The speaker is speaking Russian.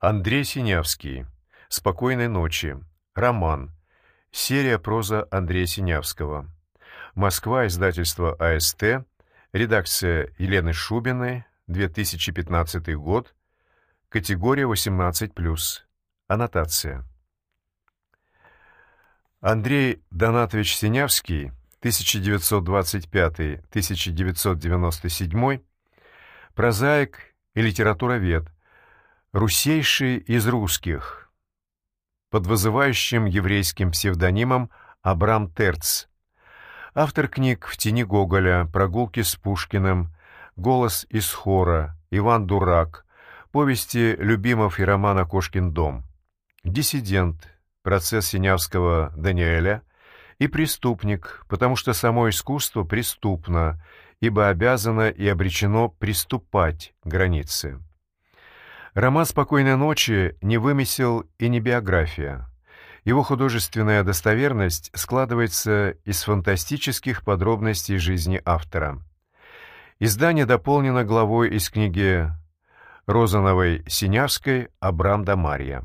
Андрей Синявский. «Спокойной ночи». Роман. Серия проза Андрея Синявского. Москва, издательство АСТ. Редакция Елены Шубиной. 2015 год. Категория 18+. Аннотация. Андрей Донатович Синявский, 1925-1997, прозаик и литературовед, русейший из русских, под вызывающим еврейским псевдонимом Абрам Терц, автор книг «В тени Гоголя», «Прогулки с Пушкиным», «Голос из хора», «Иван Дурак», повести Любимов и романа «Кошкин дом», диссидент, процесс Синявского Даниэля и преступник, потому что само искусство преступно, ибо обязано и обречено приступать границы. Роман «Спокойной ночи» не вымысел и не биография. Его художественная достоверность складывается из фантастических подробностей жизни автора. Издание дополнено главой из книги Розановой Синявской «Абрам да Марья».